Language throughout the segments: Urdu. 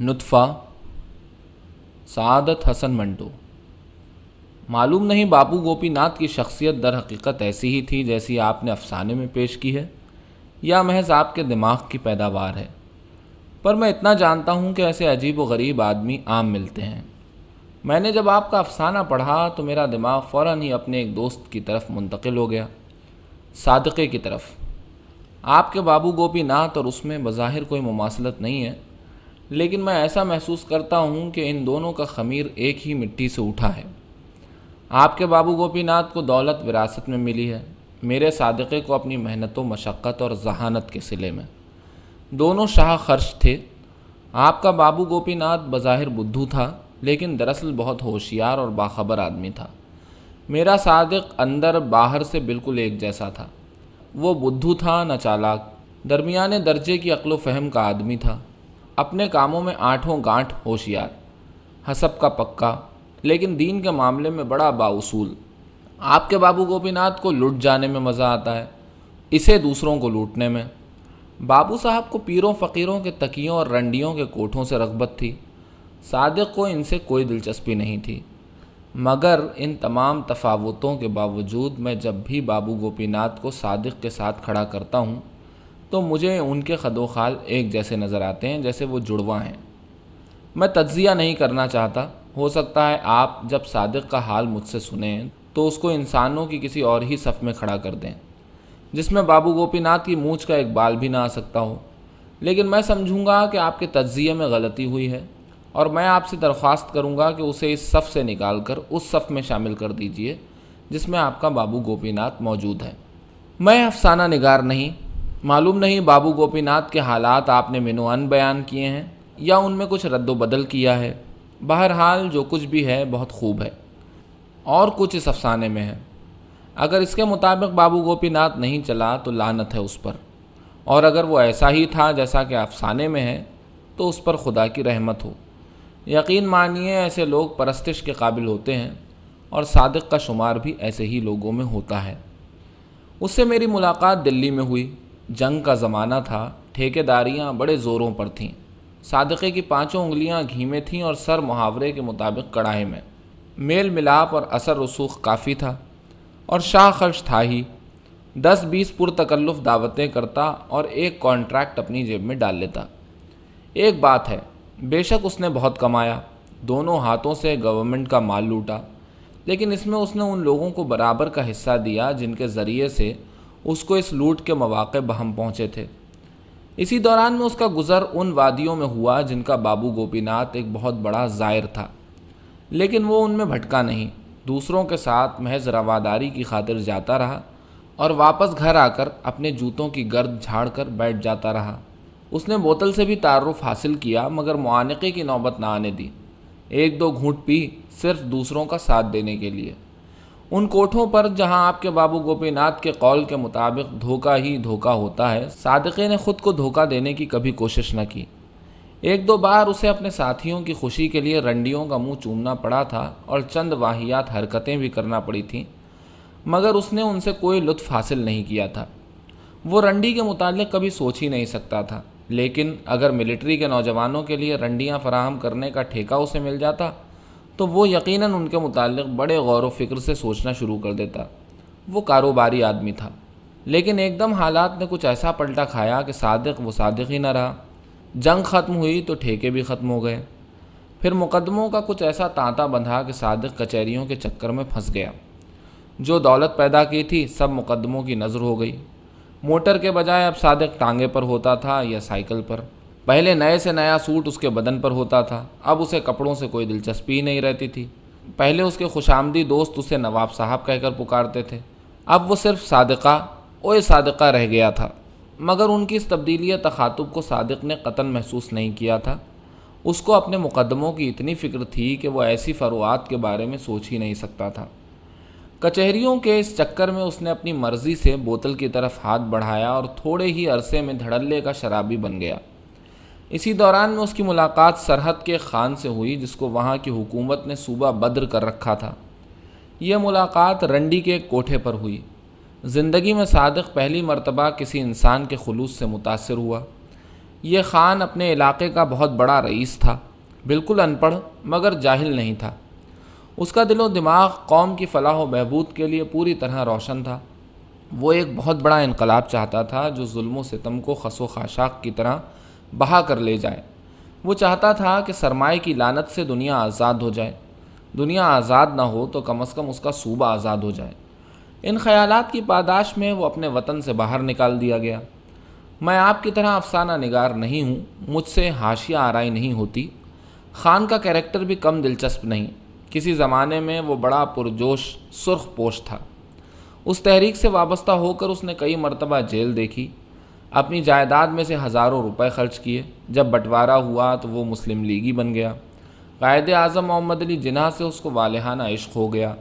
نطفہ، سعادت حسن منٹو۔ معلوم نہیں بابو گوپی ناتھ کی شخصیت در حقیقت ایسی ہی تھی جیسی آپ نے افسانے میں پیش کی ہے، یا محض آپ کے دماغ کی پیداوار ہے۔ پر میں اتنا جانتا ہوں کہ ایسے عجیب و غریب آدمی عام ملتے ہیں۔ میں نے جب آپ کا افسانہ پڑھا تو میرا دماغ فوراً ہی اپنے ایک دوست کی طرف منتقل ہو گیا، صادقے کی طرف۔ آپ کے بابو گوپی ناتھ اور اس میں بظاہر کوئی مماثلت نہیں ہے۔ لیکن میں ایسا محسوس کرتا ہوں کہ ان دونوں کا خمیر ایک ہی مٹی سے اٹھا ہے۔ آپ کے بابو گوپی ناتھ کو دولت وراثت میں ملی ہے۔ میرے صادقے کو اپنی محنت و مشقت اور ذہانت کے سلے میں۔ دونوں شاہ خرچ تھے۔ آپ کا بابو گوپی ناتھ بظاہر بدھو تھا، لیکن دراصل بہت ہوشیار اور باخبر آدمی تھا۔ میرا صادق اندر باہر سے بالکل ایک جیسا تھا۔ وہ بدھو تھا نہ چالاک۔ درمیانے درجے کی عقل و فہم کا آدمی تھا۔ اپنے کاموں میں آٹھوں گانٹھ ہوشیار، حسب کا پکا، لیکن دین کے معاملے میں بڑا باصول آپ کے بابو گوپی ناتھ کو لٹ جانے میں مزہ آتا ہے، اسے دوسروں کو لوٹنے میں۔ بابو صاحب کو پیروں فقیروں کے تکیوں اور رنڈیوں کے کوٹھوں سے رغبت تھی۔ صادق کو ان سے کوئی دلچسپی نہیں تھی۔ مگر ان تمام تفاوتوں کے باوجود میں جب بھی بابو گوپی ناتھ کو صادق کے ساتھ کھڑا کرتا ہوں تو مجھے ان کے خد و خال ایک جیسے نظر آتے ہیں، جیسے وہ جڑواں ہیں۔ میں تجزیہ نہیں کرنا چاہتا۔ ہو سکتا ہے آپ جب صادق کا حال مجھ سے سنیں تو اس کو انسانوں کی کسی اور ہی صف میں کھڑا کر دیں۔ جس میں بابو گوپی ناتھ کی مونچھ کا ایک بال بھی نہ آ سکتا ہو۔ لیکن میں سمجھوں گا کہ آپ کے تجزیے میں غلطی ہوئی ہے اور میں آپ سے درخواست کروں گا کہ اسے اس صف سے نکال کر اس صف میں شامل کر دیجیے، جس میں آپ کا بابو گوپی ناتھ موجود ہے۔ میں افسانہ نگار نہیں معلوم نہیں بابو گوپی ناتھ کے حالات آپ نے منو ان بیان کیے ہیں یا ان میں کچھ رد و بدل کیا ہے۔ بہرحال جو کچھ بھی ہے بہت خوب ہے۔ اور کچھ اس افسانے میں ہے۔ اگر اس کے مطابق بابو گوپی ناتھ نہیں چلا تو لانت ہے اس پر۔ اور اگر وہ ایسا ہی تھا جیسا کہ افسانے میں ہے، تو اس پر خدا کی رحمت ہو۔ یقین مانیے ایسے لوگ پرستش کے قابل ہوتے ہیں، اور صادق کا شمار بھی ایسے ہی لوگوں میں ہوتا ہے۔ اس سے میری ملاقات دلی میں ہوئی۔ جنگ کا زمانہ تھا ٹھیکے داریاں بڑے زوروں پر تھیں۔ صادقے کی پانچوں انگلیاں گھی میں تھیں اور سر محاورے کے مطابق کڑاہے میں۔ میل ملاپ اور اثر رسوخ کافی تھا اور شاہ خرچ تھا ہی۔ دس بیس پرتکلف دعوتیں کرتا اور ایک کانٹریکٹ اپنی جیب میں ڈال لیتا۔ ایک بات ہے، بے شک اس نے بہت کمایا۔ دونوں ہاتھوں سے گورنمنٹ کا مال لوٹا، لیکن اس میں اس نے ان لوگوں کو برابر کا حصہ دیا جن کے ذریعے سے اس کو اس لوٹ کے مواقع بہم پہنچے تھے۔ اسی دوران میں اس کا گزر ان وادیوں میں ہوا جن کا بابو گوپی ناتھ ایک بہت بڑا زائر تھا۔ لیکن وہ ان میں بھٹکا نہیں۔ دوسروں کے ساتھ محض رواداری کی خاطر جاتا رہا اور واپس گھر آ کر اپنے جوتوں کی گرد جھاڑ کر بیٹھ جاتا رہا۔ اس نے بوتل سے بھی تعارف حاصل کیا مگر معانقے کی نوبت نہ آنے دی۔ ایک دو گھونٹ پی صرف دوسروں کا ساتھ دینے کے لیے۔ ان کوٹھوں پر جہاں آپ کے بابو گوپی ناتھ کے قول کے مطابق دھوکہ ہی دھوکہ ہوتا ہے صادقے نے خود کو دھوکہ دینے کی کبھی کوشش نہ کی۔ ایک دو بار اسے اپنے ساتھیوں کی خوشی کے لیے رنڈیوں کا منہ چومنا پڑا تھا اور چند واحیات حرکتیں بھی کرنا پڑی تھیں، مگر اس نے ان سے کوئی لطف حاصل نہیں کیا تھا۔ وہ رنڈی کے متعلق کبھی سوچ ہی نہیں سکتا تھا، لیکن اگر ملٹری کے نوجوانوں کے لیے رنڈیاں فراہم کرنے کا ٹھیکہ اسے مل جاتا تو وہ یقیناً ان کے متعلق بڑے غور و فکر سے سوچنا شروع کر دیتا۔ وہ کاروباری آدمی تھا۔ لیکن ایک دم حالات نے کچھ ایسا پلٹا کھایا کہ صادق وہ صادق ہی نہ رہا۔ جنگ ختم ہوئی تو ٹھیکے بھی ختم ہو گئے۔ پھر مقدموں کا کچھ ایسا تانتا بندھا کہ صادق کچہریوں کے چکر میں پھنس گیا۔ جو دولت پیدا کی تھی، سب مقدموں کی نظر ہو گئی۔ موٹر کے بجائے اب صادق ٹانگے پر ہوتا تھا یا سائیکل پر۔ پہلے نئے سے نیا سوٹ اس کے بدن پر ہوتا تھا، اب اسے کپڑوں سے کوئی دلچسپی ہی نہیں رہتی تھی۔ پہلے اس کے خوشامدی دوست اسے نواب صاحب کہہ کر پکارتے تھے۔ اب وہ صرف صادقہ اوے صادقہ رہ گیا تھا۔ مگر ان کی اس تبدیلی تخاتب کو صادق نے قطن محسوس نہیں کیا تھا۔ اس کو اپنے مقدموں کی اتنی فکر تھی کہ وہ ایسی فروعات کے بارے میں سوچ ہی نہیں سکتا تھا۔ کچہریوں کے اس چکر میں اس نے اپنی مرضی سے بوتل کی طرف ہاتھ بڑھایا اور تھوڑے ہی عرصے میں دھڑلے کا شرابی بن گیا۔ اسی دوران میں اس کی ملاقات سرحد کے خان سے ہوئی، جس کو وہاں کی حکومت نے صوبہ بدر کر رکھا تھا۔ یہ ملاقات رنڈی کے کوٹھے پر ہوئی۔ زندگی میں صادق پہلی مرتبہ کسی انسان کے خلوص سے متاثر ہوا۔ یہ خان اپنے علاقے کا بہت بڑا رئیس تھا، بالکل ان پڑھ مگر جاہل نہیں تھا۔ اس کا دل و دماغ قوم کی فلاح و بہبود کے لیے پوری طرح روشن تھا۔ وہ ایک بہت بڑا انقلاب چاہتا تھا، جو ظلم و ستم کو خس و خاشاک کی طرح بہا کر لے جائے وہ چاہتا تھا کہ سرمائے کی لانت سے دنیا آزاد ہو جائے۔ دنیا آزاد نہ ہو تو کم از کم اس کا صوبہ آزاد ہو جائے۔ ان خیالات کی پاداش میں وہ اپنے وطن سے باہر نکال دیا گیا۔ میں آپ کی طرح افسانہ نگار نہیں ہوں، مجھ سے حاشیہ آرائی نہیں ہوتی۔ خان کا کیریکٹر بھی کم دلچسپ نہیں۔ کسی زمانے میں وہ بڑا پرجوش، سرخ پوش تھا۔ اس تحریک سے وابستہ ہو کر اس نے کئی مرتبہ جیل دیکھی۔ اپنی جائیداد میں سے ہزاروں روپے خرچ کیے۔ جب بٹوارہ ہوا تو وہ مسلم لیگی بن گیا۔ قائد اعظم محمد علی جناح سے اس کو والہانہ عشق ہو گیا۔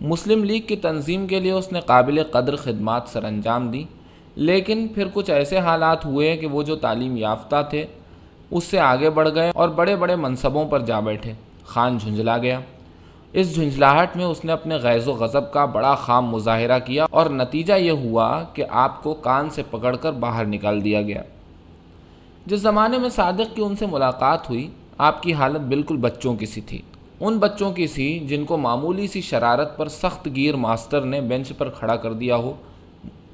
مسلم لیگ کی تنظیم کے لیے اس نے قابل قدر خدمات سر انجام دی۔ لیکن پھر کچھ ایسے حالات ہوئے کہ وہ جو تعلیم یافتہ تھے، اس سے آگے بڑھ گئے اور بڑے بڑے منصبوں پر جا بیٹھے۔ خان جھنجھلا گیا۔ اس جھنجھلاہٹ میں اس نے اپنے غیظ و غضب کا بڑا خام مظاہرہ کیا اور نتیجہ یہ ہوا کہ آپ کو کان سے پکڑ کر باہر نکال دیا گیا۔ جس زمانے میں صادق کی ان سے ملاقات ہوئی، آپ کی حالت بالکل بچوں کی سی تھی۔ ان بچوں کی سی جن کو معمولی سی شرارت پر سخت گیر ماسٹر نے بینچ پر کھڑا کر دیا ہو،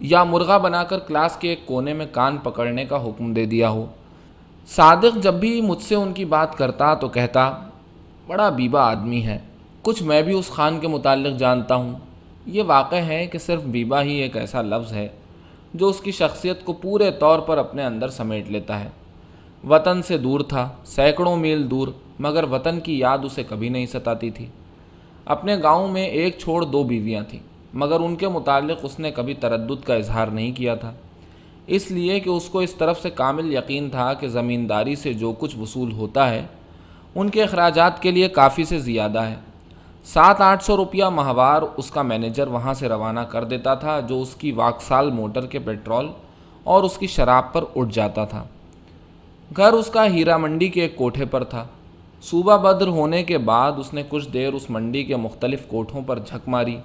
یا مرغا بنا کر کلاس کے ایک کونے میں کان پکڑنے کا حکم دے دیا ہو۔ صادق جب بھی مجھ سے ان کی بات کرتا تو کہتا، بڑا بیبا آدمی ہے۔ کچھ میں بھی اس خان کے متعلق جانتا ہوں۔ یہ واقع ہے کہ صرف بیبا ہی ایک ایسا لفظ ہے جو اس کی شخصیت کو پورے طور پر اپنے اندر سمیٹ لیتا ہے۔ وطن سے دور تھا، سینکڑوں میل دور، مگر وطن کی یاد اسے کبھی نہیں ستاتی تھی۔ اپنے گاؤں میں ایک چھوڑ دو بیویاں تھیں، مگر ان کے متعلق اس نے کبھی تردد کا اظہار نہیں کیا تھا۔ اس لیے کہ اس کو اس طرف سے کامل یقین تھا کہ زمینداری سے جو کچھ وصول ہوتا ہے، ان کے اخراجات کے لیے کافی سے زیادہ ہے۔ سات آٹھ سو روپیہ ماہوار اس کا مینیجر وہاں سے روانہ کر دیتا تھا جو اس کی واکسال موٹر کے پیٹرول اور اس کی شراب پر اٹھ جاتا تھا۔ گھر اس کا ہیرا منڈی کے ایک کوٹھے پر تھا۔ صوبہ بدر ہونے کے بعد اس نے کچھ دیر اس منڈی کے مختلف کوٹھوں پر جھک ماری۔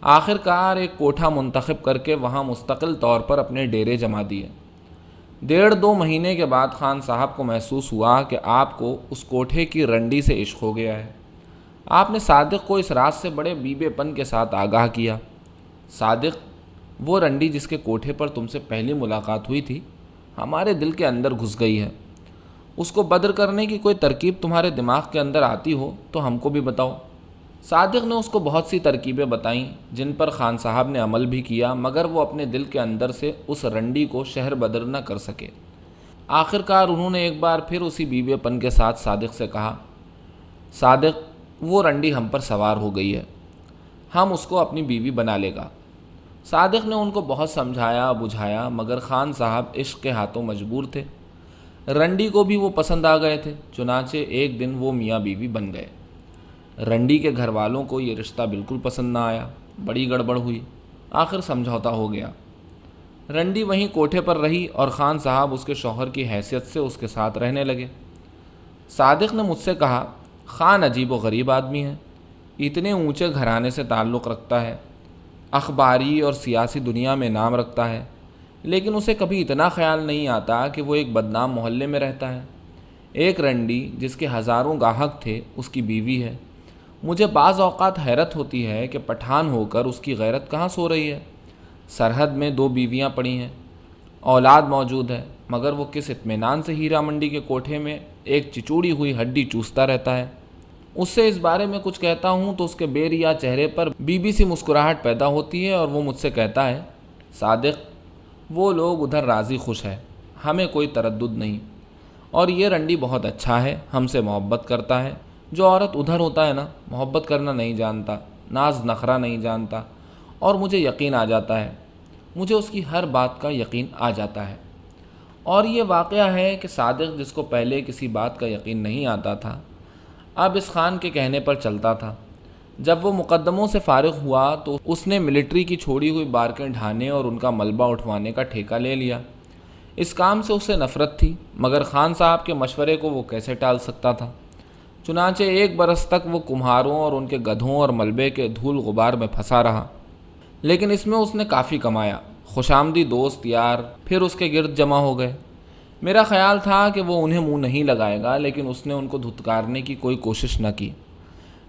آخر کار ایک کوٹھا منتخب کر کے وہاں مستقل طور پر اپنے ڈیرے جما دیے۔ ڈیڑھ دو مہینے کے بعد خان صاحب کو محسوس ہوا کہ آپ کو اس کوٹھے کی رنڈی سے عشق ہو گیا ہے۔ آپ نے صادق کو اس رات سے بڑے بیبے پن کے ساتھ آگاہ کیا۔ صادق، وہ رنڈی جس کے کوٹھے پر تم سے پہلی ملاقات ہوئی تھی، ہمارے دل کے اندر گھس گئی ہے۔ اس کو بدر کرنے کی کوئی ترکیب تمہارے دماغ کے اندر آتی ہو تو ہم کو بھی بتاؤ۔ صادق نے اس کو بہت سی ترکیبیں بتائیں، جن پر خان صاحب نے عمل بھی کیا، مگر وہ اپنے دل کے اندر سے اس رنڈی کو شہر بدر نہ کر سکے۔ آخر کار انہوں نے ایک بار پھر اسی بیوے پن کے ساتھ صادق سے کہا، صادق وہ رنڈی ہم پر سوار ہو گئی ہے۔ ہم اس کو اپنی بیوی بنا لے گا۔ صادق نے ان کو بہت سمجھایا، بجھایا، مگر خان صاحب عشق کے ہاتھوں مجبور تھے۔ رنڈی کو بھی وہ پسند آ گئے تھے، چنانچہ ایک دن وہ میاں بیوی بن گئے۔ رنڈی کے گھر والوں کو یہ رشتہ بالکل پسند نہ آیا۔ بڑی گڑبڑ ہوئی۔ آخر سمجھوتا ہو گیا۔ رنڈی وہیں کوٹھے پر رہی اور خان صاحب اس کے شوہر کی حیثیت سے اس کے ساتھ رہنے لگے۔ صادق نے مجھ سے کہا خان عجیب و غریب آدمی ہے، اتنے اونچے گھرانے سے تعلق رکھتا ہے، اخباری اور سیاسی دنیا میں نام رکھتا ہے، لیکن اسے کبھی اتنا خیال نہیں آتا کہ وہ ایک بدنام محلے میں رہتا ہے۔ ایک رنڈی جس کے ہزاروں گاہک تھے، اس کی بیوی ہے۔ مجھے بعض اوقات حیرت ہوتی ہے کہ پٹھان ہو کر اس کی غیرت کہاں سو رہی ہے۔ سرحد میں دو بیویاں پڑی ہیں۔ اولاد موجود ہے۔ مگر وہ کس اطمینان سے ہیرا منڈی کے کوٹھے میں ایک چچوڑی ہوئی ہڈی چوستا رہتا ہے؟ اس سے اس بارے میں کچھ کہتا ہوں تو اس کے بے ریا چہرے پر بی بی سی مسکراہٹ پیدا ہوتی ہے اور وہ مجھ سے کہتا ہے، صادق، وہ لوگ ادھر راضی خوش ہے ہمیں کوئی تردد نہیں۔ اور یہ رنڈی بہت اچھا ہے، ہم سے محبت کرتا ہے۔ جو عورت ادھر ہوتا ہے نا، محبت کرنا نہیں جانتا، ناز نخرا نہیں جانتا، اور مجھے یقین آ جاتا ہے۔ مجھے اس کی ہر بات کا یقین آ جاتا ہے۔ اور یہ واقعہ ہے کہ صادق جس کو پہلے کسی بات کا یقین نہیں آتا تھا، اب اس خان کے کہنے پر چلتا تھا۔ جب وہ مقدموں سے فارغ ہوا تو اس نے ملٹری کی چھوڑی ہوئی بارکیں ڈھانے اور ان کا ملبہ اٹھوانے کا ٹھیکہ لے لیا۔ اس کام سے اسے نفرت تھی، مگر خان صاحب کے مشورے کو وہ کیسے ٹال سکتا تھا؟ چنانچہ ایک برس تک وہ کمہاروں اور ان کے گدھوں اور ملبے کے دھول غبار میں پھنسا رہا۔ لیکن اس میں اس نے کافی کمایا۔ خوش آمدی دوست یار، پھر اس کے گرد جمع ہو گئے۔ میرا خیال تھا کہ وہ انہیں منہ نہیں لگائے گا، لیکن اس نے ان کو دھتکارنے کی کوئی کوشش نہ کی۔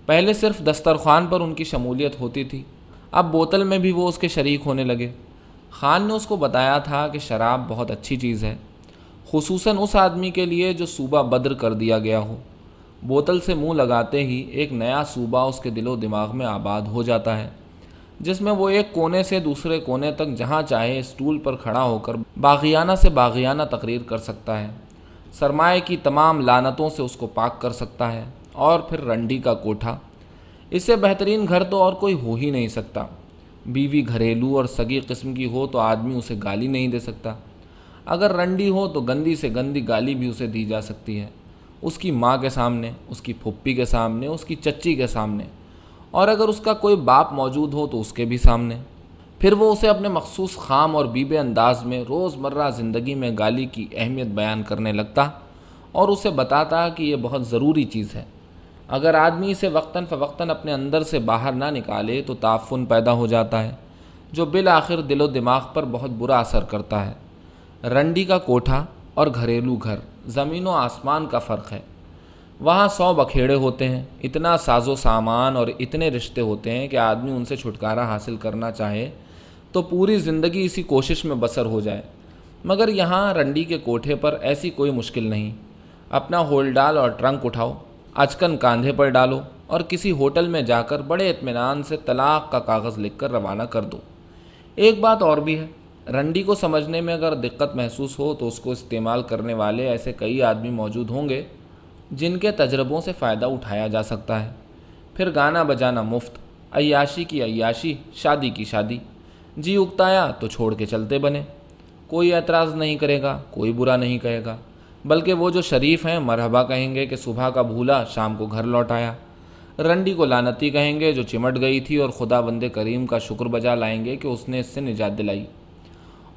پہلے صرف دسترخوان پر ان کی شمولیت ہوتی تھی، اب بوتل میں بھی وہ اس کے شریک ہونے لگے۔ خان نے اس کو بتایا تھا کہ شراب بہت اچھی چیز ہے، خصوصاً اس آدمی کے لیے جو صوبہ بدر کر دیا گیا ہو۔ بوتل سے منہ لگاتے ہی ایک نیا صوبہ اس کے دل و دماغ میں آباد ہو جاتا ہے۔ جس میں وہ ایک کونے سے دوسرے کونے تک جہاں چاہے اسٹول پر کھڑا ہو کر باغیانہ سے باغیانہ تقریر کر سکتا ہے۔ سرمایہ کی تمام لانتوں سے اس کو پاک کر سکتا ہے اور پھر رنڈی کا کوٹھا۔ اس سے بہترین گھر تو اور کوئی ہو ہی نہیں سکتا۔ بیوی گھریلو اور سگی قسم کی ہو تو آدمی اسے گالی نہیں دے سکتا۔ اگر رنڈی ہو تو گندی سے گندی گالی بھی اسے دی جا سکتی ہے۔ اس کی ماں کے سامنے، اس کی پھپھی کے سامنے، اس کی چچی کے سامنے۔ اور اگر اس کا کوئی باپ موجود ہو تو اس کے بھی سامنے۔ پھر وہ اسے اپنے مخصوص خام اور بیبے انداز میں روز مرہ زندگی میں گالی کی اہمیت بیان کرنے لگتا اور اسے بتاتا کہ یہ بہت ضروری چیز ہے۔ اگر آدمی اسے وقتاً فوقتاً اپنے اندر سے باہر نہ نکالے تو تعفن پیدا ہو جاتا ہے، جو بالآخر دل و دماغ پر بہت برا اثر کرتا ہے۔ رنڈی کا کوٹھا اور گھریلو گھر، زمین و آسمان کا فرق ہے۔ وہاں سو بکھیڑے ہوتے ہیں، اتنا ساز و سامان اور اتنے رشتے ہوتے ہیں کہ آدمی ان سے چھٹکارا حاصل کرنا چاہے تو پوری زندگی اسی کوشش میں بسر ہو جائے۔ مگر یہاں رنڈی کے کوٹھے پر ایسی کوئی مشکل نہیں۔ اپنا ہول ڈال اور ٹرنک اٹھاؤ، اچکن کاندھے پر ڈالو اور کسی ہوٹل میں جا کر بڑے اطمینان سے طلاق کا کاغذ لکھ کر روانہ کر دو۔ ایک بات اور بھی ہے، رنڈی کو سمجھنے میں اگر دقت محسوس ہو تو اس کو استعمال کرنے والے ایسے کئی آدمی موجود ہوں گے۔ جن کے تجربوں سے فائدہ اٹھایا جا سکتا ہے۔ پھر گانا بجانا مفت، عیاشی کی عیاشی، شادی کی شادی۔ جی اگتایا تو چھوڑ کے چلتے بنے۔ کوئی اعتراض نہیں کرے گا، کوئی برا نہیں کہے گا۔ بلکہ وہ جو شریف ہیں، مرحبا کہیں گے کہ صبح کا بھولا شام کو گھر لوٹ آیا۔ رنڈی کو لانتی کہیں گے جو چمٹ گئی تھی اور خدا بند کریم کا شکر بجا لائیں گے کہ اس نے اس سے نجات دلائی۔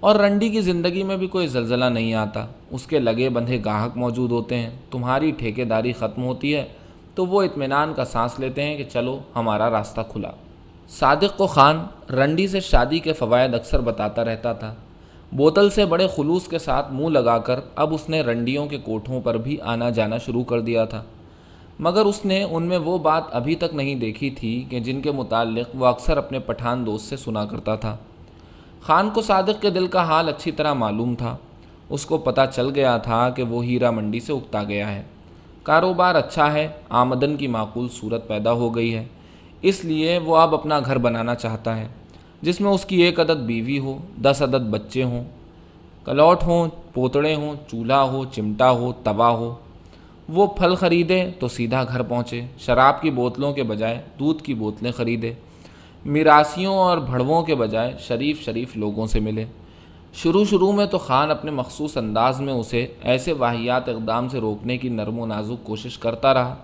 اور رنڈی کی زندگی میں بھی کوئی زلزلہ نہیں آتا۔ اس کے لگے بندھے گاہک موجود ہوتے ہیں۔ تمہاری ٹھیکے داری ختم ہوتی ہے۔ تو وہ اطمینان کا سانس لیتے ہیں کہ چلو، ہمارا راستہ کھلا۔ صادق کو خان رنڈی سے شادی کے فوائد اکثر بتاتا رہتا تھا۔ بوتل سے بڑے خلوص کے ساتھ منہ لگا کر اب اس نے رنڈیوں کے کوٹھوں پر بھی آنا جانا شروع کر دیا تھا۔ مگر اس نے ان میں وہ بات ابھی تک نہیں دیکھی تھی کہ جن کے متعلق وہ اکثر اپنے پٹھان دوست سے سنا کرتا تھا۔ خان کو صادق کے دل کا حال اچھی طرح معلوم تھا۔ اس کو پتہ چل گیا تھا کہ وہ ہیرا منڈی سے اگتا گیا ہے۔ کاروبار اچھا ہے، آمدن کی معقول صورت پیدا ہو گئی ہے۔ اس لیے وہ اب اپنا گھر بنانا چاہتا ہے، جس میں اس کی ایک عدد بیوی ہو، دس عدد بچے ہوں۔ کلوٹ ہوں، پوتڑے ہوں، چولہا ہو، چمٹا ہو، توا ہو۔ وہ پھل خریدے تو سیدھا گھر پہنچے، شراب کی بوتلوں کے بجائے دودھ کی بوتلیں خریدے۔ میراسیوں اور بھڑووں کے بجائے شریف شریف لوگوں سے ملے۔ شروع شروع میں تو خان اپنے مخصوص انداز میں اسے ایسے واحیات اقدام سے روکنے کی نرم و نازک کوشش کرتا رہا۔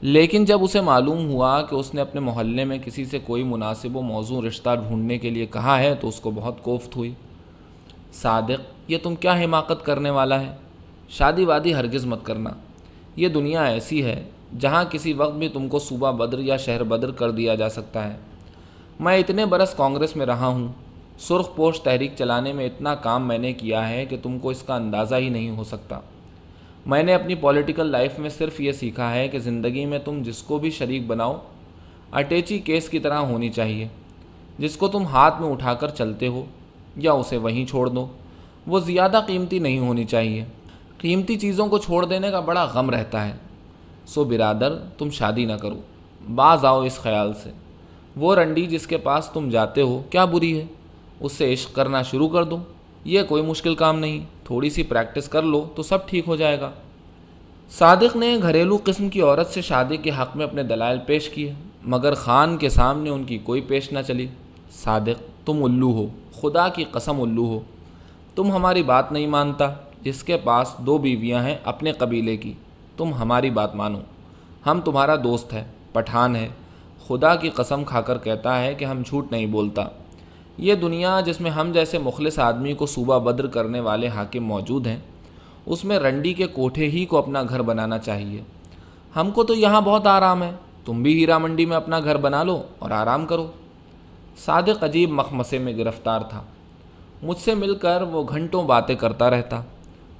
لیکن جب اسے معلوم ہوا کہ اس نے اپنے محلے میں کسی سے کوئی مناسب و موضوع رشتہ ڈھونڈنے کے لیے کہا ہے تو اس کو بہت کوفت ہوئی۔ صادق، یہ تم کیا حماقت کرنے والا ہے؟ شادی وادی ہرگز مت کرنا۔ یہ دنیا ایسی ہے جہاں کسی وقت بھی تم کو صوبہ بدر یا شہر بدر کر دیا جا سکتا ہے۔ میں اتنے برس کانگریس میں رہا ہوں، سرخ پوش تحریک چلانے میں اتنا کام میں نے کیا ہے کہ تم کو اس کا اندازہ ہی نہیں ہو سکتا۔ میں نے اپنی پولیٹیکل لائف میں صرف یہ سیکھا ہے کہ زندگی میں تم جس کو بھی شریک بناؤ، اٹیچی کیس کی طرح ہونی چاہیے۔ جس کو تم ہاتھ میں اٹھا کر چلتے ہو یا اسے وہیں چھوڑ دو، وہ زیادہ قیمتی نہیں ہونی چاہیے۔ قیمتی چیزوں کو چھوڑ دینے کا بڑا غم رہتا ہے۔ سو برادر، تم شادی نہ کرو۔ بعض آؤ اس خیال سے۔ وہ رنڈی جس کے پاس تم جاتے ہو، کیا بری ہے؟ اس سے عشق کرنا شروع کر دو۔ یہ کوئی مشکل کام نہیں۔ تھوڑی سی پریکٹس کر لو تو سب ٹھیک ہو جائے گا۔ صادق نے گھریلو قسم کی عورت سے شادی کے حق میں اپنے دلائل پیش کیے، مگر خان کے سامنے ان کی کوئی پیش نہ چلی۔ صادق، تم الو ہو۔ خدا کی قسم الو ہو۔ تم ہماری بات نہیں مانتا۔ جس کے پاس دو بیویاں ہیں، اپنے قبیلے کی۔ تم ہماری بات مانو۔ ہم تمہارا دوست ہے پٹھان ہے خدا کی قسم کھا کر کہتا ہے کہ ہم جھوٹ نہیں بولتا۔ یہ دنیا جس میں ہم جیسے مخلص آدمی کو صوبہ بدر کرنے والے حاکم موجود ہیں، اس میں رنڈی کے کوٹھے ہی کو اپنا گھر بنانا چاہیے۔ ہم کو تو یہاں بہت آرام ہے، تم بھی ہیرا منڈی میں اپنا گھر بنا لو اور آرام کرو۔ صادق عجیب مخمسے میں گرفتار تھا۔ مجھ سے مل کر وہ گھنٹوں باتیں کرتا رہتا۔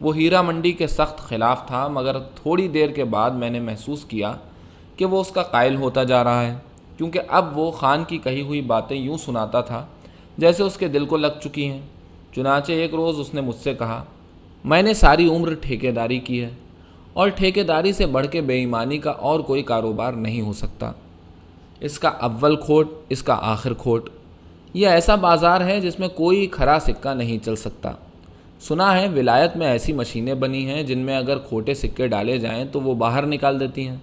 وہ ہیرا منڈی کے سخت خلاف تھا، مگر تھوڑی دیر کے بعد میں نے محسوس کیا کہ وہ اس کا قائل ہوتا جا رہا ہے۔ کیونکہ اب وہ خان کی کہی ہوئی باتیں یوں سناتا تھا جیسے اس کے دل کو لگ چکی ہیں۔ چنانچہ ایک روز اس نے مجھ سے کہا، میں نے ساری عمر ٹھیکے داری کی ہے اور ٹھیکے داری سے بڑھ کے بے ایمانی کا اور کوئی کاروبار نہیں ہو سکتا۔ اس کا اول کھوٹ، اس کا آخر کھوٹ۔ یہ ایسا بازار ہے جس میں کوئی کھرا سکہ نہیں چل سکتا۔ سنا ہے، ولایت میں ایسی مشینیں بنی ہیں جن میں اگر کھوٹے سکے ڈالے جائیں تو وہ باہر نکال دیتی ہیں۔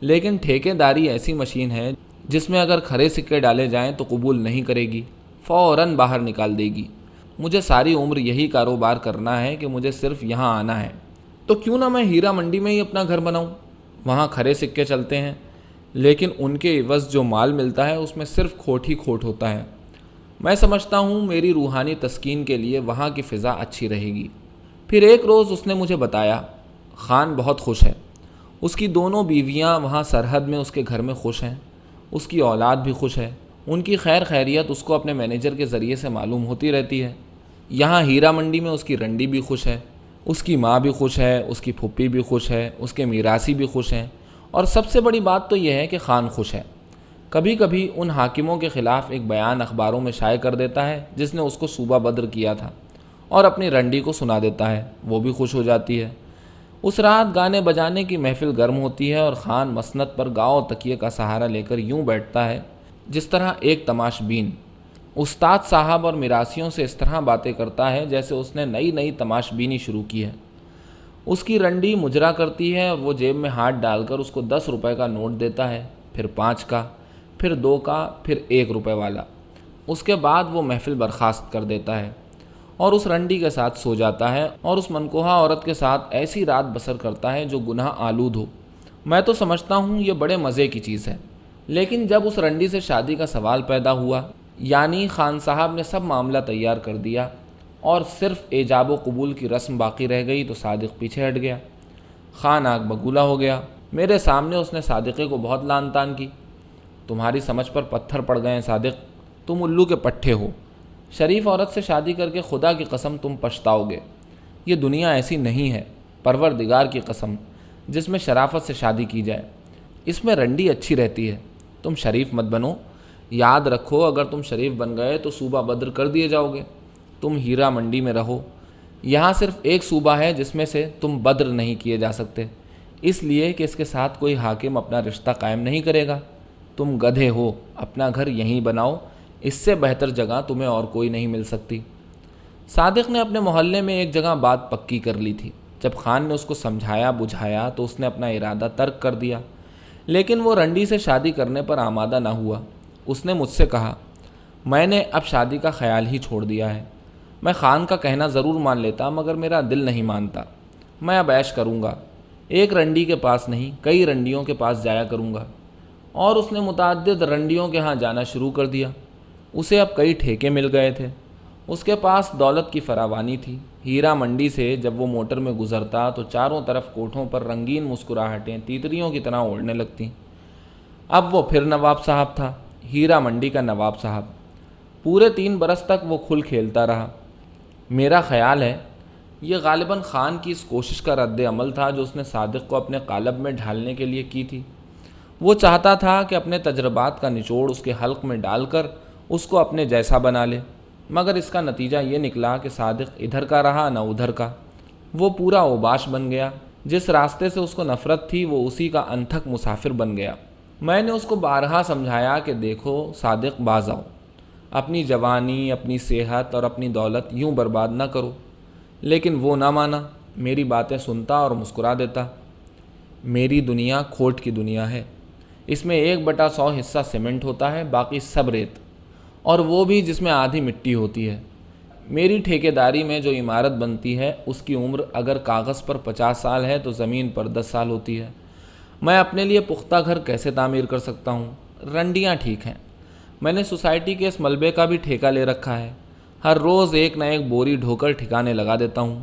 لیکن ٹھیکے داری ایسی مشین ہے جس میں اگر کھرے سکے ڈالے جائیں تو قبول نہیں کرے گی، فوراً باہر نکال دے گی۔ مجھے ساری عمر یہی کاروبار کرنا ہے کہ مجھے صرف یہاں آنا ہے۔ تو کیوں نہ میں ہیرا منڈی میں ہی اپنا گھر بناؤں؟ وہاں کھرے سکے چلتے ہیں، لیکن ان کے عوض جو مال ملتا ہے اس میں صرف کھوٹ ہی کھوٹ ہوتا ہے۔ میں سمجھتا ہوں میری روحانی تسکین کے لیے وہاں کی فضا اچھی رہے گی۔ پھر ایک روز اس نے مجھے بتایا، خان بہت خوش ہے۔ اس کی دونوں بیویاں وہاں سرحد میں اس کے گھر میں خوش ہیں۔ اس کی اولاد بھی خوش ہے۔ ان کی خیر خیریت اس کو اپنے مینیجر کے ذریعے سے معلوم ہوتی رہتی ہے۔ یہاں ہیرا منڈی میں اس کی رنڈی بھی خوش ہے۔ اس کی ماں بھی خوش ہے، اس کی پھپھی بھی خوش ہے، اس کے میراثی بھی خوش ہیں۔ اور سب سے بڑی بات تو یہ ہے کہ خان خوش ہے۔ کبھی کبھی ان حاکموں کے خلاف ایک بیان اخباروں میں شائع کر دیتا ہے، جس نے اس کو صوبہ بدر کیا تھا۔ اور اپنی رنڈی کو سنا دیتا ہے، وہ بھی خوش ہو جاتی ہے۔ اس رات گانے بجانے کی محفل گرم ہوتی ہے اور خان مسنت پر گاؤں تکیے کا سہارا لے کر یوں بیٹھتا ہے، جس طرح ایک تماش بین۔ استاد صاحب اور میراسیوں سے اس طرح باتیں کرتا ہے جیسے اس نے نئی نئی تماش بینی شروع کی ہے۔ اس کی رنڈی مجرا کرتی ہے اور وہ جیب میں ہاتھ ڈال کر اس کو دس روپے کا نوٹ دیتا ہے، پھر پانچ کا، پھر دو کا، پھر ایک روپے والا۔ اس کے بعد وہ محفل برخاست کر دیتا ہے۔ اور اس رنڈی کے ساتھ سو جاتا ہے اور اس منکوہا عورت کے ساتھ ایسی رات بسر کرتا ہے جو گناہ آلود ہو۔ میں تو سمجھتا ہوں یہ بڑے مزے کی چیز ہے، لیکن جب اس رنڈی سے شادی کا سوال پیدا ہوا یعنی خان صاحب نے سب معاملہ تیار کر دیا اور صرف ایجاب و قبول کی رسم باقی رہ گئی تو صادق پیچھے ہٹ گیا۔ خان آگ بگولا ہو گیا۔ میرے سامنے اس نے صادقے کو بہت لان تان کی۔ تمہاری سمجھ پر پتھر پڑ گئے ہیں صادق، تم الو کے پٹھے ہو۔ شریف عورت سے شادی کر کے خدا کی قسم تم پچھتاؤ گے۔ یہ دنیا ایسی نہیں ہے، پروردگار کی قسم، جس میں شرافت سے شادی کی جائے۔ اس میں رنڈی اچھی رہتی ہے۔ تم شریف مت بنو۔ یاد رکھو، اگر تم شریف بن گئے تو صوبہ بدر کر دیے جاؤ گے۔ تم ہیرا منڈی میں رہو۔ یہاں صرف ایک صوبہ ہے جس میں سے تم بدر نہیں کیے جا سکتے۔ اس لیے کہ اس کے ساتھ کوئی حاکم اپنا رشتہ قائم نہیں کرے گا۔ تم گدھے ہو، اپنا گھر یہیں بناؤ۔ اس سے بہتر جگہ تمہیں اور کوئی نہیں مل سکتی۔ صادق نے اپنے محلے میں ایک جگہ بات پکی کر لی تھی۔ جب خان نے اس کو سمجھایا، بجھایا تو اس نے اپنا ارادہ ترک کر دیا۔ لیکن وہ رنڈی سے شادی کرنے پر آمادہ نہ ہوا۔ اس نے مجھ سے کہا، میں نے اب شادی کا خیال ہی چھوڑ دیا ہے۔ میں خان کا کہنا ضرور مان لیتا، مگر میرا دل نہیں مانتا۔ میں اب عیش کروں گا۔ ایک رنڈی کے پاس نہیں، کئی رنڈیوں کے پاس جایا کروں گا۔ اور اس نے متعدد رنڈیوں کے ہاں جانا شروع کر دیا۔ اسے اب کئی ٹھیکے مل گئے تھے۔ اس کے پاس دولت کی فراوانی تھی۔ ہیرا منڈی سے جب وہ موٹر میں گزرتا تو چاروں طرف کوٹھوں پر رنگین مسکراہٹیں تیتریوں کی طرح اوڑھنے لگتیں۔ اب وہ پھر نواب صاحب تھا۔ ہیرا منڈی کا نواب صاحب۔ پورے تین برس تک وہ کھل کھیلتا رہا۔ میرا خیال ہے، یہ غالباً خان کی اس کوشش کا رد عمل تھا جو اس نے صادق کو اپنے قالب میں ڈھالنے کے لیے کی تھی۔ وہ چاہتا تھا کہ اپنے تجربات کا نچوڑ اس کے حلق میں ڈال کر اس کو اپنے جیسا بنا لے۔ مگر اس کا نتیجہ یہ نکلا کہ صادق ادھر کا رہا نہ ادھر کا۔ وہ پورا اوباش بن گیا۔ جس راستے سے اس کو نفرت تھی، وہ اسی کا انتھک مسافر بن گیا۔ میں نے اس کو بارہا سمجھایا کہ دیکھو، صادق باز آؤ۔ اپنی جوانی، اپنی صحت اور اپنی دولت یوں برباد نہ کرو۔ لیکن وہ نہ مانا، میری باتیں سنتا اور مسکرا دیتا۔ میری دنیا کھوٹ کی دنیا ہے۔ اس میں ایک بٹا سو حصہ سیمنٹ ہوتا ہے، باقی سب ریت۔ اور وہ بھی جس میں آدھی مٹی ہوتی ہے۔ میری ٹھیکے داری میں جو عمارت بنتی ہے، اس کی عمر اگر کاغذ پر پچاس سال ہے تو زمین پر دس سال ہوتی ہے۔ میں اپنے لیے پختہ گھر کیسے تعمیر کر سکتا ہوں؟ رنڈیاں ٹھیک ہیں۔ میں نے سوسائٹی کے اس ملبے کا بھی ٹھیکہ لے رکھا ہے۔ ہر روز ایک نہ ایک بوری ڈھو کر ٹھکانے لگا دیتا ہوں۔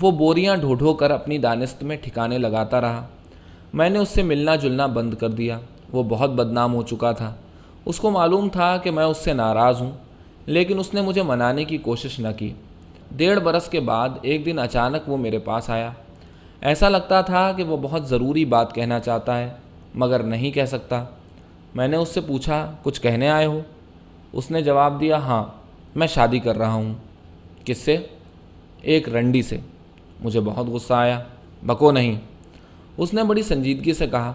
وہ بوریاں ڈھو ڈھو کر اپنی دانست میں ٹھکانے لگاتا رہا۔ میں نے اس سے ملنا جلنا بند کر دیا۔ وہ بہت بدنام ہو چکا تھا۔ اس کو معلوم تھا کہ میں اس سے ناراض ہوں، لیکن اس نے مجھے منانے کی کوشش نہ کی۔ ڈیڑھ برس کے بعد ایک دن اچانک وہ میرے پاس آیا۔ ایسا لگتا تھا کہ وہ بہت ضروری بات کہنا چاہتا ہے، مگر نہیں کہہ سکتا۔ میں نے اس سے پوچھا، کچھ کہنے آئے ہو؟ اس نے جواب دیا ہاں میں شادی کر رہا ہوں۔ کس سے؟ ایک رنڈی سے۔ مجھے بہت غصہ آیا۔ بکو نہیں۔ اس نے بڑی سنجیدگی سے کہا،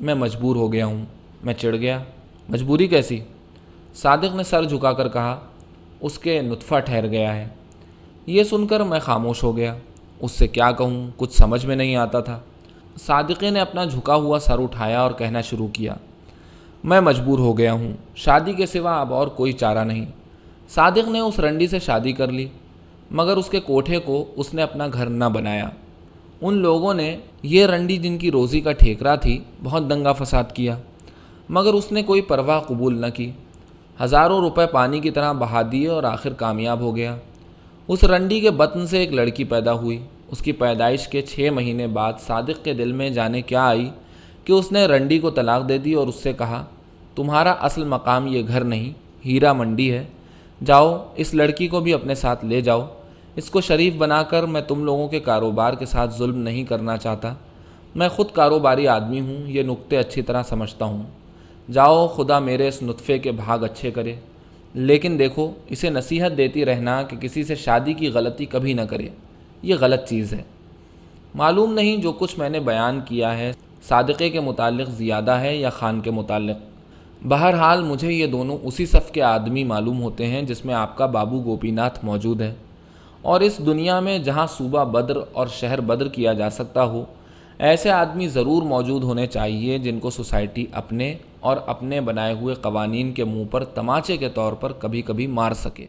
میں مجبور ہو گیا ہوں، میں چڑھ گیا۔ مجبوری کیسی؟ صادق نے سر جھکا کر کہا، اس کے نطفہ ٹھہر گیا ہے۔ یہ سن کر میں خاموش ہو گیا۔ اس سے کیا کہوں؟ کچھ سمجھ میں نہیں آتا تھا۔ صادقے نے اپنا جھکا ہوا سر اٹھایا اور کہنا شروع کیا، میں مجبور ہو گیا ہوں۔ شادی کے سوا اب اور کوئی چارہ نہیں۔ صادق نے اس رنڈی سے شادی کر لی، مگر اس کے کوٹھے کو اس نے اپنا گھر نہ بنایا۔ ان لوگوں نے یہ رنڈی جن کی روزی کا ٹھیکرا تھی، بہت دنگا فساد کیا۔ مگر اس نے کوئی پرواہ قبول نہ کی۔ ہزاروں روپے پانی کی طرح بہا دیے اور آخر کامیاب ہو گیا۔ اس رنڈی کے بطن سے ایک لڑکی پیدا ہوئی۔ اس کی پیدائش کے چھ مہینے بعد صادق کے دل میں جانے کیا آئی کہ اس نے رنڈی کو طلاق دے دی اور اس سے کہا، تمہارا اصل مقام یہ گھر نہیں، ہیرا منڈی ہے۔ جاؤ، اس لڑکی کو بھی اپنے ساتھ لے جاؤ۔ اس کو شریف بنا کر میں تم لوگوں کے کاروبار کے ساتھ ظلم نہیں کرنا چاہتا۔ میں خود کاروباری آدمی ہوں، یہ نقطے اچھی طرح سمجھتا ہوں۔ جاؤ، خدا میرے اس نطفے کے بھاگ اچھے کرے۔ لیکن دیکھو، اسے نصیحت دیتی رہنا کہ کسی سے شادی کی غلطی کبھی نہ کرے۔ یہ غلط چیز ہے۔ معلوم نہیں جو کچھ میں نے بیان کیا ہے، صادقے کے متعلق زیادہ ہے یا خان کے متعلق۔ بہرحال، مجھے یہ دونوں اسی صف کے آدمی معلوم ہوتے ہیں جس میں آپ کا بابو گوپی ناتھ موجود ہے۔ اور اس دنیا میں جہاں صوبہ بدر اور شہر بدر کیا جا سکتا ہو، ایسے آدمی ضرور موجود ہونے چاہیے جن کو سوسائٹی اپنے اور اپنے بنائے ہوئے قوانین کے منہ پر تماچے کے طور پر کبھی کبھی مار سکے۔